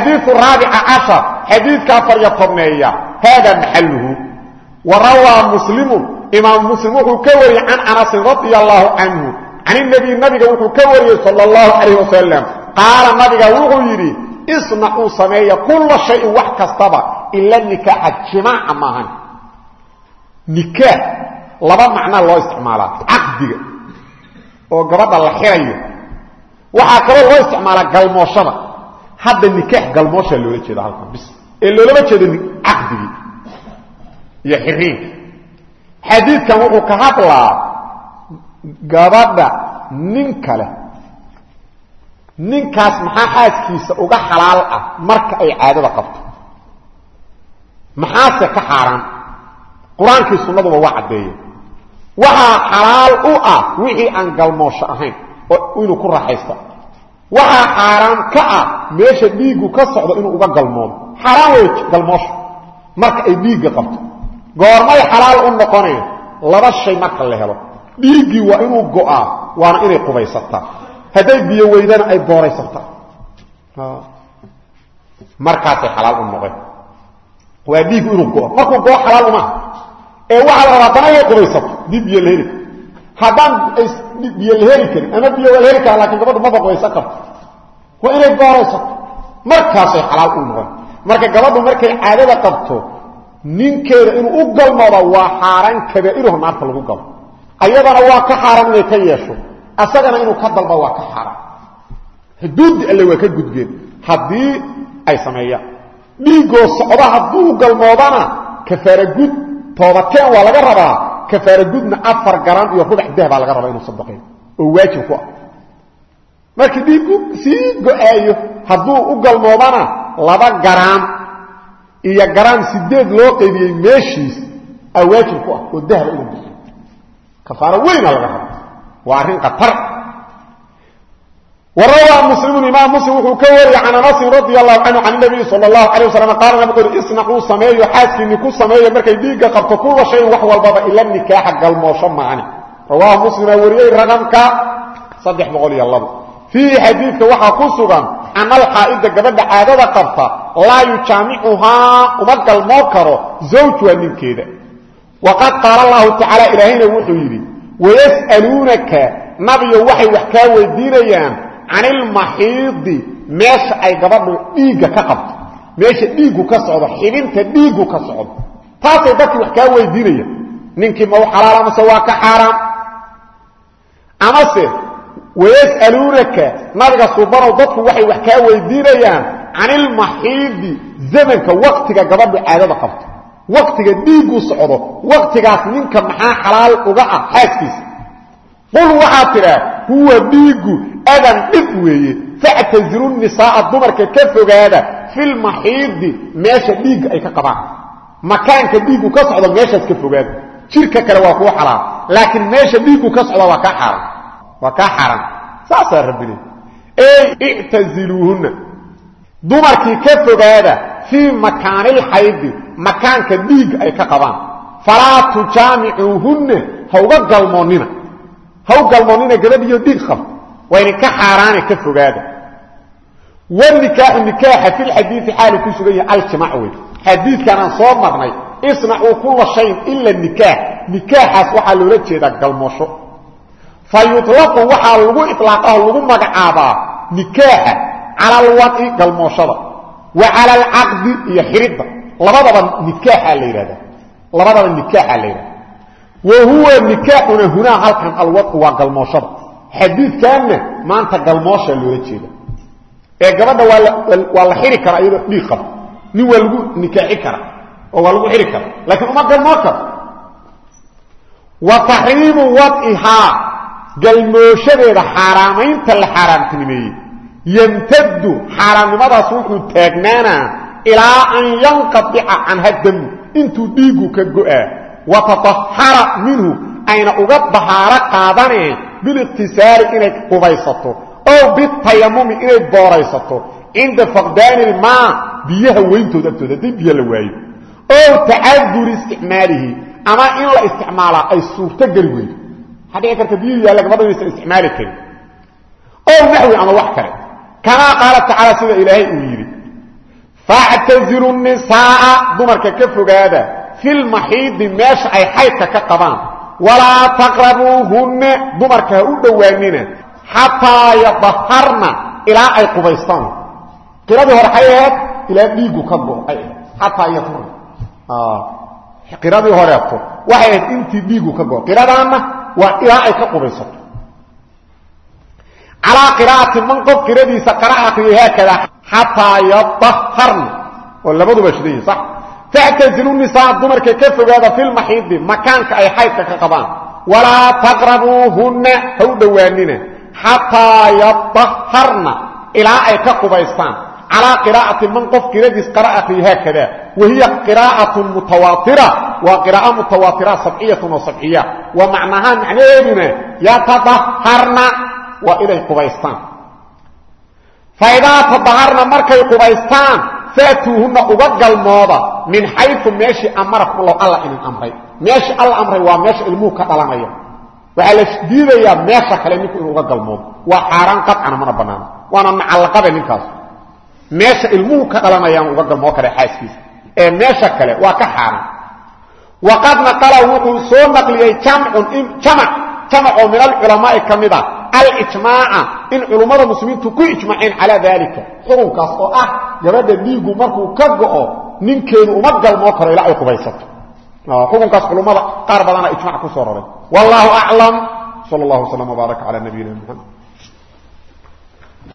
alxadiiu raabica cashar xadiidka afar iyo tobneeya haada maxaluhu wa rawaa muslimu imaam muslim wuxuu ka wariyey can anasin radia allaahu canhu can nabiy nabiga wuxuu ka wariyey sal اllahu calayh wasalam qaala nabiga wuxuu yidhi isnacuu sameeya kula shayin wax kastaba ila nikaaxa jimaaca maahan. Nikaax laba macnaa loo isticmaalaa caqdiga oo gabadha la xirayo. Waxaa kaloo loo isticmaalaa hadda nikaax galmooshaa loola jeeda halkan bis. Ee loolama jeedo caqdigii iyo xiriinka xadiidkan wuxuu ka hadlaa gabadha nin kale. Ninkaas maxaa xaaskiisa uga xalaal ah marka ay caadada qabto? Maxaase ka xaaraan? Qur'aankii sunnaduba waa caddeeye waxaa xalaal u ah wixii aan galmoosho ahayn oo inuu ku raaxaysta waxaa xaaraan ka ah meesha dhiiggu ka socdo inuu uga galmoodo xaaraan wey galmoosho. Marka ay dhiigga qabto. Goormay xalaal u noqoneen laba shay marka la helo. Dhiiggii waa inuu go'aa waana inay qubaysataa. Hadday biyo weydana ay booraysataa. Markaasay xalaal u noqeen. Waa dhiiggu inuu go'o. Markuu go'o xalaal uma ee waxaa la rabaa dana inay qubaysato. Dib biyo la heli. Haddaan biyo la heli karin. Ama biyo waa la heli kara laakiin gabadhu maba qubaysan karto. Waa inay booraysato markaasay xalaal u noqon. Marka gabadhu markay caadada qabto ninkeeda inuu u galmooda waa xaaraan kabaa'iruhu naarta lagu galo. Ayadana waa ka xaaraan inay ka yeesho. Asagana inuu ka dalba waa ka xaaraan. Xuduuddi alle waa ka gudbeen. Haddii ay sameeyaan. Dhiiggoo socda hadduu galmoodana kafaara toobateen waa laga rabaa kafaara gudna afar garan iyo rubax dah baa laga rabaa inuu sadaqeeyo oo waajib ku ah. Markii dhiiggu sii go'aayo hadduu u galmoodana laba garaan iyo garaan sideed loo qaybiyey meeshiis aa waajib ku ah oo dahba inuu bixiyo kafaaro weyna laga raba waa arrin khatar وrawى mسلم imaam mslim wuxuu ka wariyey can anasin radi الlahu canhu can الnabiyi salى الlahu عalيه waslm qaala nabig uri isnacuu sameeyo xaaskiinni ku sameeya markay dhiigga qabto kula shayin wax walbaba ila nikaaxa galmoosho maani rawaahu muslimaa wariyey raqamka saddex boqol iyo labo fiihi xadiidka waxaa ku sugan ana alxaa'ida gabadha caadada qabta laa yujaamicuhaa uma galmoo karo zawjuha ninkeeda waqad qaala allahu tacaala ilaahayna wuxuu yidhi wayas'aluunaka nabiyo waxay wax kaa weydiinayaan can ilmaxiidi meesha ay gabadhu dhiigga ka qabto. Meesha dhiiggu ka socdo xibinta dhiiggu ka socdo. Taasay dadkii wax kaa weydiinaya ninkii mau xalaal amase waa ka xaaraam? Amase wayas'aluunaka nabiga subanow dadku waxay wax kaa weydiinayaan can ilmaxiidi zamanka waktiga gabadhu caadada qabto. Waktiga dhiiggu socdo waktigaas ninka maxaa xalaal uga ah xaaskiisa? Qul waxaa tidhaa huwa dhiiggu adan dhib weeye factazilu nisaaa dumarka ka fogaada filmaxiidi meesha dhiigga ay ka qabaan. Makaanka dhiiggu ka socdo meeshaas ka fogaada. Jirka kale waa kuu xalaal laakiin meesha dhiiggu ka socda waa kaa xaaraan waa kaa xaaraan saasaa rabbile ey ictaziluuhunna dumarkii ka fogaada fii makaanilxaydi makaanka dhiigga ay ka qabaan. Falaa tujaamicuuhunna ha uga galmoonnina ha u galmoonnina gabadhiyo dhiig qabto waa idinka xaaraane ka fogaada. Wanikaaxu nikaaxa fi lxadiii xaalu ku sugan yahay aljimaac wey xadiidkan aan soo marnay isnacuu kula shayin ila nikaax. Nikaaxaas waxaa loola jeedaa galmoosho. Fa yuطlaqu waxaa lagu iطlaaqaho lagu magacaabaa nikaaxa cala alwadci galmooshada. Wa cala alcaqdi iyo xiridda. Labadaba nikaaxa la yidhahda labadaba nikaaxa la yidhahda wa huwa nikaaxuna hunaa halkan alwadcu waa galmooshada. Xadiidkanna maanta galmoosha loola jeeda. Ee gabadha waa la xiri karaa iyadoo dhiig qaba. Nin waa lagu nikaaxi karaa oo waa lagu xiri karaa. Laakiin uma galmoo karo wa taxriimu wadcihaa galmooshadeeda xaaraamaynta la xaaraamtinimeeyey. Yamtaddu xaaraamnimadaas wuxuu taagnaanaa ilaa an yanqadica canha damu intuu dhiiggu ka go'aa wa tatahara minhu ayna uga dahaaro qaadaneen biliqtisaari inay qubaysato ow bitayamumi inay booraysato cinda faqdaani ilmaa biyaha weyntooda agtooda haddii biyo la waayo ow tacaduri isticmaalihi ama in la isticmaalaa ay suurto geli weydo waxaa dhici karta biyuhu yaalla gabadha inaysan isticmaali karin ow naxwi ama wax kale kamaa qaala tacaala sida ilaahay uu yidhi factazilu nisaaa dumarka ka fogaada filmaxiidi meesha ay xaydka ka qabaan walaa taqrabuuhunna dumarka ha u dhowaanina xataa yadaharna ilaa ay qubaystaan qiradii hore ay ahayd ilaa dhiigu ka go ay ahayd xataa yadurna qiradii horeeto waxay ahayd intii dhiigu ka go qiradaanna waa ilaa ay ka qubaysato calaa factazilu nisaa dumarka ka fogaada filmaxiidi makaanka ay xaydka ka qabaan walaa taqrabuuhunna ha u dhowaanina xataa yadaharna ilaa ay ka qubaystaan calaa qiraa'ati man qof qiradiis qara akriyo haakada wahiya qiraa'atun mutawaatira waa qiraa'o mutawaatira sabciyatun oo sabciya wa macnahaa macnaheeduna yatadaharna waa faatuuhunna uga galmooda min xayu meeshii amarakum low alla idin amray. Meeshii alla amray waa meesha ilmuhu ka dhalanaya. Waxaa la diidayaa meesha kale ninku uga galmoodo. Waa xaaraan qacana mana banaano waana macallaqabe ninkaas. Meesha ilmuhu ka dhalanayaan uga galmoo kale xaaskiisa. Ee meesha kale waa ka xaaraan. Waqad naqala wuxuu soo naqliyey jamcun jamac. Jamac oo min alculamaai ka mid a alijmaaca in culummada muslimiintu ku ijmaceen calaa daalika xukunkaas oo ah gabadha dhiigu markuu ka go'o ninkeedu uma galmoo karo ilaa ay qubaysato. Xukunkaas culummada qaar badana ijmac ku soo raray. Wallaahu aclam. Sal اllah wslam wbaaraka cala nabiyina mxamed